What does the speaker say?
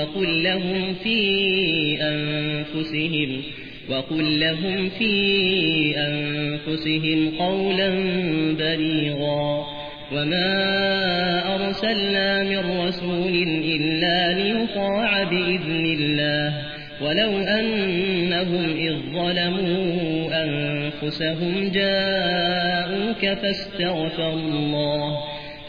وقل لهم في أنفسهم وقل لهم في أنفسهم قولا بليغا وما أرسلنا من رسول إلا ليطاع بإذن الله ولو أنهم إذ ظلموا أنفسهم جاءوك فاستغفروا الله